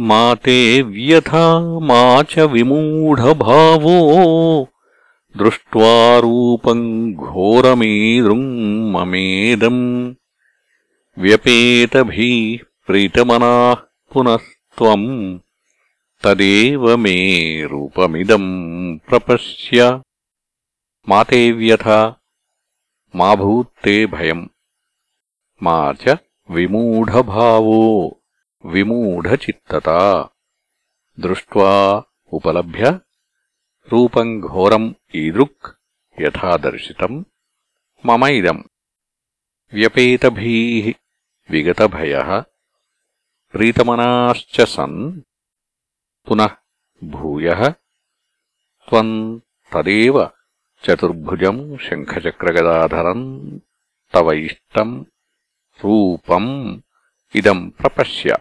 माते व्यथा मा च विमूढभावो। दृष्ट्वा रूपम् घोरमीदृम् ममेदम्। व्यपेतभिः प्रीतमनाः पुनस्त्वम्। तदेव मे रूपमिदम् प्रपश्य। माते व्यथा मा भूत्ते भयम्। मा च विमूढभावो। విమూఢచిత్తత. దృష్ట్వా ఉపలభ్య రూపం ఘోరం ఈదృక్ యథాదర్శితం మమ ఇదం వ్యపేతభీः విగతభయः ప్రీతమనాశ్చ సన్ పునః భూయ త్వం తదేవ చతుర్భుజం శంఖచక్రగదాధరం తవ ఇష్టం రూపం ఇదం ప్రపశ్య.